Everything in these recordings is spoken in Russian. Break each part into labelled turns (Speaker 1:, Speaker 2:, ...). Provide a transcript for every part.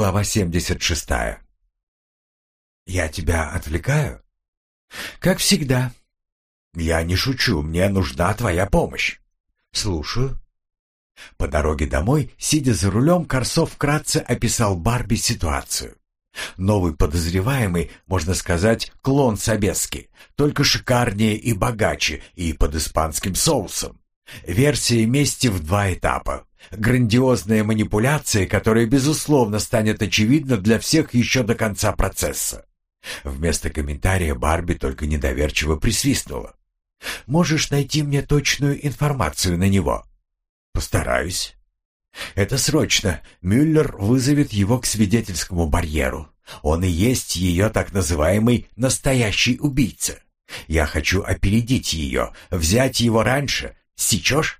Speaker 1: Глава 76. «Я тебя отвлекаю?» «Как всегда». «Я не шучу, мне нужна твоя помощь». «Слушаю». По дороге домой, сидя за рулем, Корсов вкратце описал Барби ситуацию. Новый подозреваемый, можно сказать, клон Собески, только шикарнее и богаче, и под испанским соусом. Версия мести в два этапа. Грандиозная манипуляция, которая, безусловно, станет очевидна для всех еще до конца процесса. Вместо комментария Барби только недоверчиво присвистнула. «Можешь найти мне точную информацию на него?» «Постараюсь». «Это срочно. Мюллер вызовет его к свидетельскому барьеру. Он и есть ее так называемый настоящий убийца. Я хочу опередить ее, взять его раньше. Сечешь?»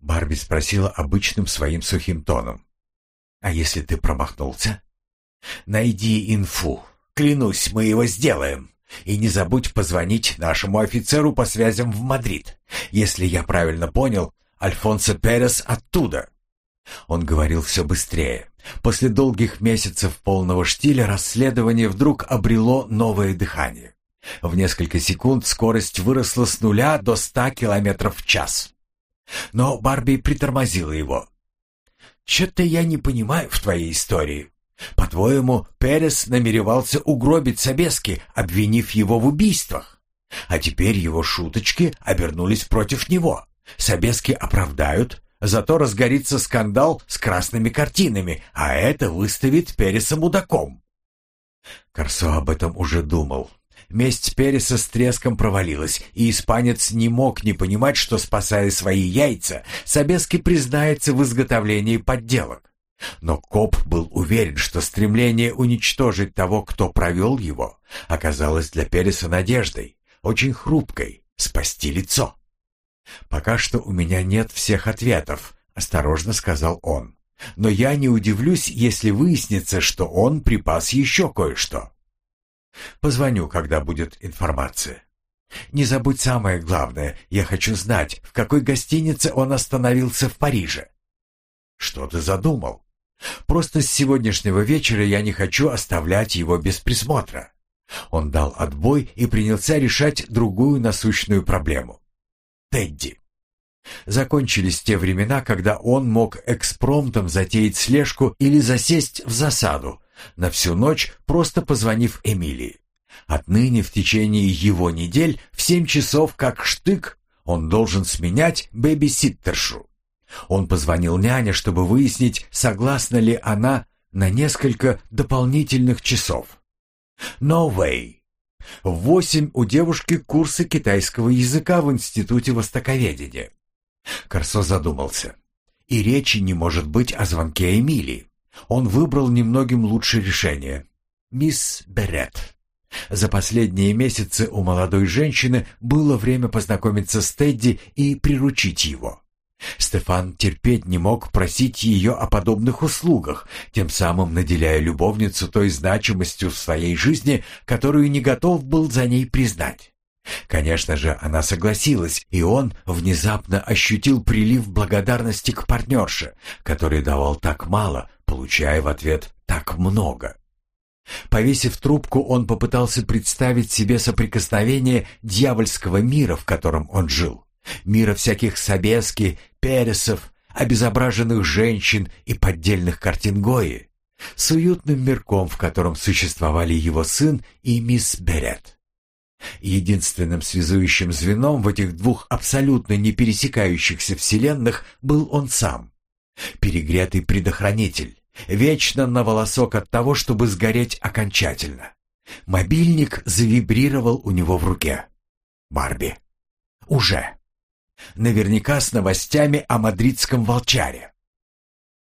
Speaker 1: Барби спросила обычным своим сухим тоном. «А если ты промахнулся?» «Найди инфу. Клянусь, мы его сделаем. И не забудь позвонить нашему офицеру по связям в Мадрид. Если я правильно понял, Альфонсо Перес оттуда». Он говорил все быстрее. После долгих месяцев полного штиля расследование вдруг обрело новое дыхание. В несколько секунд скорость выросла с нуля до ста километров в час. Но Барби притормозила его. «Че-то я не понимаю в твоей истории. По-твоему, Перес намеревался угробить Собески, обвинив его в убийствах? А теперь его шуточки обернулись против него. Собески оправдают, зато разгорится скандал с красными картинами, а это выставит Переса мудаком». Корсо об этом уже думал. Месть Переса с треском провалилась, и испанец не мог не понимать, что, спасая свои яйца, Собески признается в изготовлении подделок. Но коп был уверен, что стремление уничтожить того, кто провел его, оказалось для Переса надеждой, очень хрупкой, спасти лицо. «Пока что у меня нет всех ответов», — осторожно сказал он. «Но я не удивлюсь, если выяснится, что он припас еще кое-что». Позвоню, когда будет информация. Не забудь самое главное. Я хочу знать, в какой гостинице он остановился в Париже. Что ты задумал? Просто с сегодняшнего вечера я не хочу оставлять его без присмотра. Он дал отбой и принялся решать другую насущную проблему. Тедди. Закончились те времена, когда он мог экспромтом затеять слежку или засесть в засаду, на всю ночь, просто позвонив Эмилии. Отныне в течение его недель в семь часов как штык он должен сменять бэби-ситтершу. Он позвонил няне, чтобы выяснить, согласна ли она на несколько дополнительных часов. No way. В восемь у девушки курсы китайского языка в Институте Востоковедения. Корсо задумался. И речи не может быть о звонке Эмилии он выбрал немногим лучшее решение. Мисс Берет. За последние месяцы у молодой женщины было время познакомиться с Тедди и приручить его. Стефан терпеть не мог просить ее о подобных услугах, тем самым наделяя любовницу той значимостью в своей жизни, которую не готов был за ней признать. Конечно же, она согласилась, и он внезапно ощутил прилив благодарности к партнерше, который давал так мало, получая в ответ так много. Повесив трубку, он попытался представить себе соприкосновение дьявольского мира, в котором он жил. Мира всяких Собески, Пересов, обезображенных женщин и поддельных картин Гои, с уютным мирком, в котором существовали его сын и мисс Берет. Единственным связующим звеном в этих двух абсолютно не пересекающихся вселенных был он сам. Перегретый предохранитель, вечно на волосок от того, чтобы сгореть окончательно. Мобильник завибрировал у него в руке. Барби. Уже. Наверняка с новостями о мадридском волчаре.